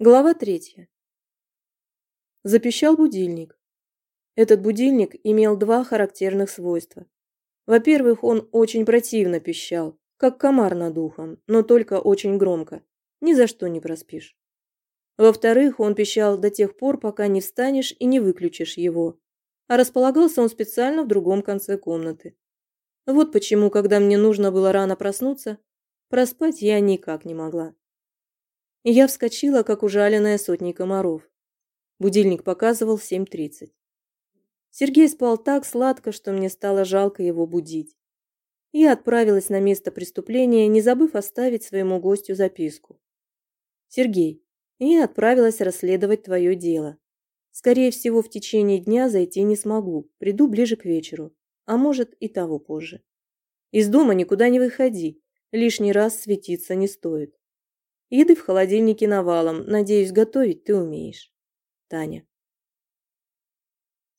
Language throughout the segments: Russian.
Глава третья. Запищал будильник. Этот будильник имел два характерных свойства. Во-первых, он очень противно пищал, как комар над ухом, но только очень громко. Ни за что не проспишь. Во-вторых, он пищал до тех пор, пока не встанешь и не выключишь его. А располагался он специально в другом конце комнаты. Вот почему, когда мне нужно было рано проснуться, проспать я никак не могла. И я вскочила, как ужаленная сотней комаров. Будильник показывал 7.30. Сергей спал так сладко, что мне стало жалко его будить. Я отправилась на место преступления, не забыв оставить своему гостю записку. «Сергей, я отправилась расследовать твое дело. Скорее всего, в течение дня зайти не смогу, приду ближе к вечеру, а может и того позже. Из дома никуда не выходи, лишний раз светиться не стоит. Еды в холодильнике навалом. Надеюсь, готовить ты умеешь. Таня.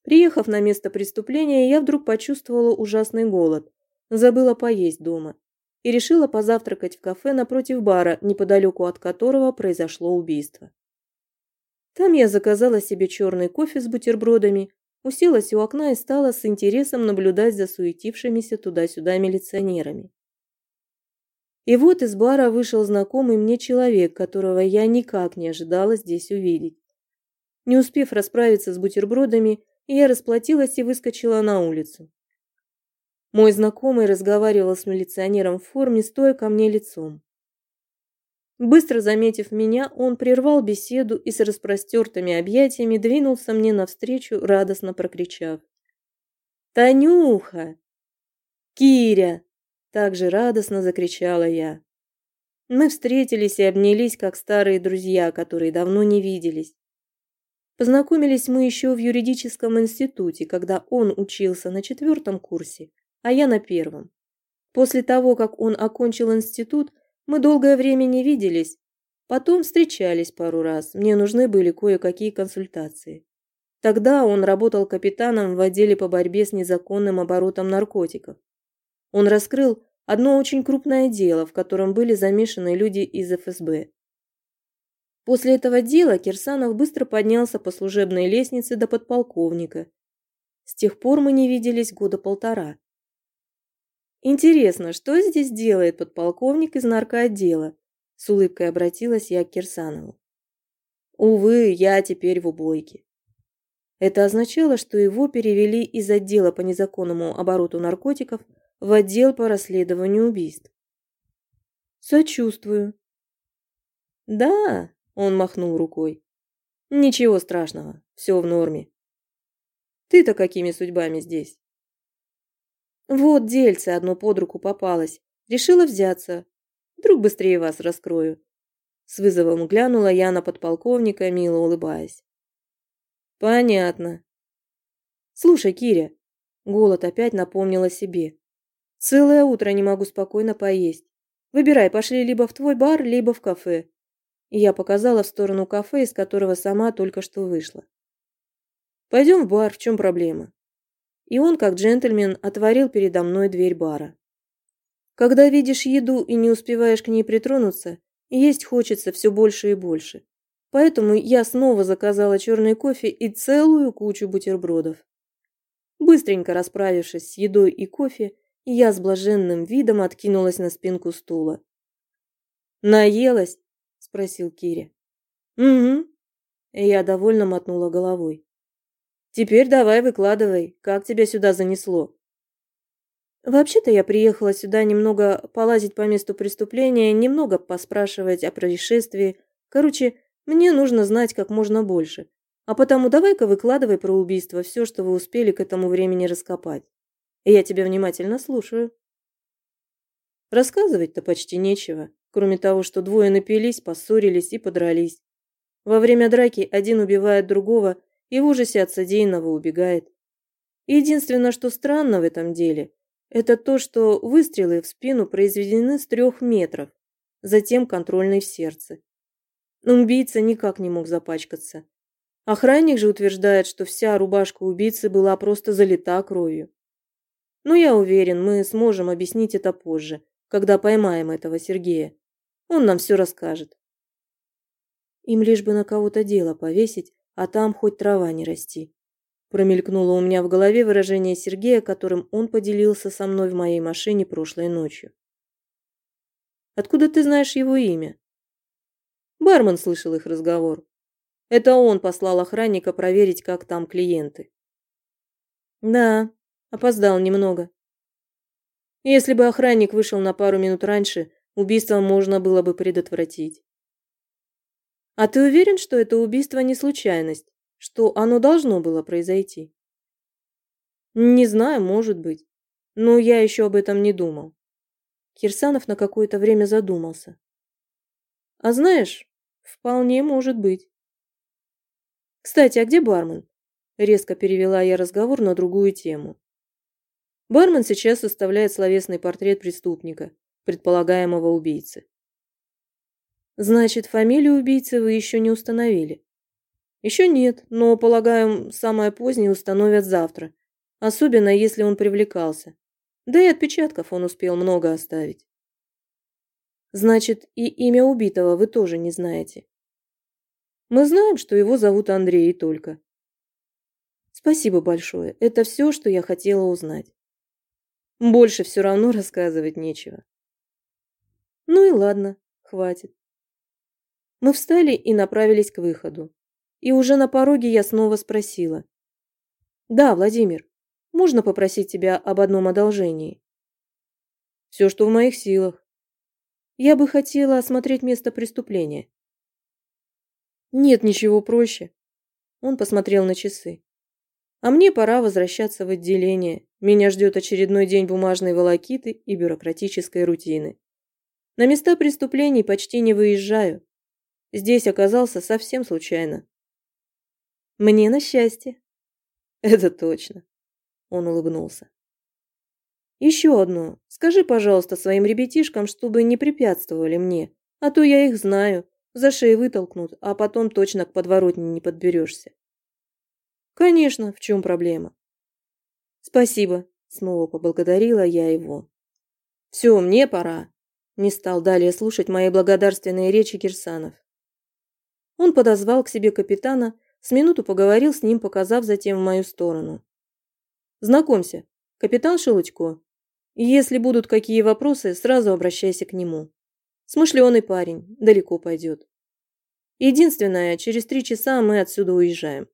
Приехав на место преступления, я вдруг почувствовала ужасный голод. Забыла поесть дома. И решила позавтракать в кафе напротив бара, неподалеку от которого произошло убийство. Там я заказала себе черный кофе с бутербродами, уселась у окна и стала с интересом наблюдать за суетившимися туда-сюда милиционерами. И вот из бара вышел знакомый мне человек, которого я никак не ожидала здесь увидеть. Не успев расправиться с бутербродами, я расплатилась и выскочила на улицу. Мой знакомый разговаривал с милиционером в форме, стоя ко мне лицом. Быстро заметив меня, он прервал беседу и с распростертыми объятиями двинулся мне навстречу, радостно прокричав. «Танюха! Киря! Также радостно закричала я. Мы встретились и обнялись, как старые друзья, которые давно не виделись. Познакомились мы еще в юридическом институте, когда он учился на четвертом курсе, а я на первом. После того, как он окончил институт, мы долгое время не виделись, потом встречались пару раз, мне нужны были кое-какие консультации. Тогда он работал капитаном в отделе по борьбе с незаконным оборотом наркотиков. Он раскрыл одно очень крупное дело, в котором были замешаны люди из ФСБ. После этого дела Кирсанов быстро поднялся по служебной лестнице до подполковника. С тех пор мы не виделись года полтора. Интересно, что здесь делает подполковник из наркоотдела? С улыбкой обратилась я к Кирсанову. Увы, я теперь в убойке. Это означало, что его перевели из отдела по незаконному обороту наркотиков в отдел по расследованию убийств. Сочувствую. Да, он махнул рукой. Ничего страшного, все в норме. Ты-то какими судьбами здесь? Вот дельце одно под руку попалось. Решила взяться. Вдруг быстрее вас раскрою. С вызовом глянула я на подполковника, мило улыбаясь. Понятно. Слушай, Киря, голод опять напомнил о себе. Целое утро не могу спокойно поесть. Выбирай, пошли либо в твой бар, либо в кафе. И я показала в сторону кафе, из которого сама только что вышла. Пойдем в бар, в чем проблема? И он, как джентльмен, отворил передо мной дверь бара. Когда видишь еду и не успеваешь к ней притронуться, есть хочется все больше и больше. Поэтому я снова заказала черный кофе и целую кучу бутербродов. Быстренько расправившись с едой и кофе, и я с блаженным видом откинулась на спинку стула. «Наелась?» – спросил Киря. «Угу». Я довольно мотнула головой. «Теперь давай выкладывай, как тебя сюда занесло?» «Вообще-то я приехала сюда немного полазить по месту преступления, немного поспрашивать о происшествии. Короче, мне нужно знать как можно больше. А потому давай-ка выкладывай про убийство все, что вы успели к этому времени раскопать». Я тебя внимательно слушаю. Рассказывать-то почти нечего, кроме того, что двое напились, поссорились и подрались. Во время драки один убивает другого и в ужасе от содеянного убегает. Единственное, что странно в этом деле, это то, что выстрелы в спину произведены с трех метров, затем контрольный в сердце. Но убийца никак не мог запачкаться. Охранник же утверждает, что вся рубашка убийцы была просто залита кровью. Но я уверен, мы сможем объяснить это позже, когда поймаем этого Сергея. Он нам все расскажет. Им лишь бы на кого-то дело повесить, а там хоть трава не расти. Промелькнуло у меня в голове выражение Сергея, которым он поделился со мной в моей машине прошлой ночью. «Откуда ты знаешь его имя?» Бармен слышал их разговор. Это он послал охранника проверить, как там клиенты. Да, опоздал немного. Если бы охранник вышел на пару минут раньше, убийство можно было бы предотвратить. А ты уверен, что это убийство не случайность, что оно должно было произойти? Не знаю, может быть. Но я еще об этом не думал. Кирсанов на какое-то время задумался. А знаешь, вполне может быть. Кстати, а где бармен? Резко перевела я разговор на другую тему. Бармен сейчас составляет словесный портрет преступника, предполагаемого убийцы. Значит, фамилию убийцы вы еще не установили? Еще нет, но, полагаю, самое позднее установят завтра. Особенно, если он привлекался. Да и отпечатков он успел много оставить. Значит, и имя убитого вы тоже не знаете. Мы знаем, что его зовут Андрей и только. Спасибо большое. Это все, что я хотела узнать. Больше все равно рассказывать нечего. Ну и ладно, хватит. Мы встали и направились к выходу. И уже на пороге я снова спросила. «Да, Владимир, можно попросить тебя об одном одолжении?» «Все, что в моих силах. Я бы хотела осмотреть место преступления». «Нет ничего проще». Он посмотрел на часы. «А мне пора возвращаться в отделение. Меня ждет очередной день бумажной волокиты и бюрократической рутины. На места преступлений почти не выезжаю. Здесь оказался совсем случайно. Мне на счастье. Это точно. Он улыбнулся. Еще одно. Скажи, пожалуйста, своим ребятишкам, чтобы не препятствовали мне, а то я их знаю. За шею вытолкнут, а потом точно к подворотне не подберешься. Конечно, в чем проблема? Спасибо, снова поблагодарила я его. Все, мне пора. Не стал далее слушать мои благодарственные речи Кирсанов. Он подозвал к себе капитана, с минуту поговорил с ним, показав затем в мою сторону. «Знакомься, капитан Шелудько. Если будут какие вопросы, сразу обращайся к нему. Смышленый парень, далеко пойдет. Единственное, через три часа мы отсюда уезжаем.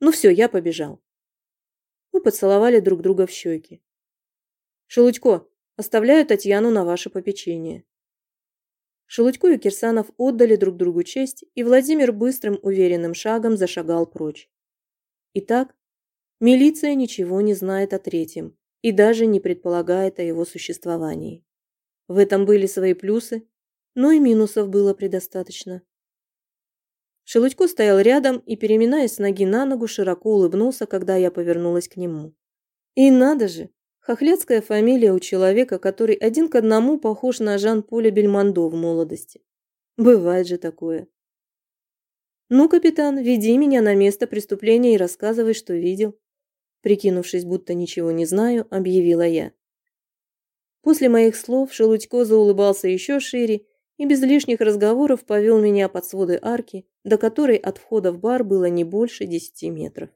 Ну все, я побежал». Мы поцеловали друг друга в щеки. «Шелудько, оставляю Татьяну на ваше попечение». Шелудько и Кирсанов отдали друг другу честь, и Владимир быстрым, уверенным шагом зашагал прочь. Итак, милиция ничего не знает о третьем и даже не предполагает о его существовании. В этом были свои плюсы, но и минусов было предостаточно. Шелудько стоял рядом и, переминаясь с ноги на ногу, широко улыбнулся, когда я повернулась к нему. И надо же, хохлядская фамилия у человека, который один к одному похож на Жан-Поля Бельмондо в молодости. Бывает же такое. «Ну, капитан, веди меня на место преступления и рассказывай, что видел», прикинувшись, будто ничего не знаю, объявила я. После моих слов Шелудько заулыбался еще шире и без лишних разговоров повел меня под своды арки, до которой от входа в бар было не больше десяти метров.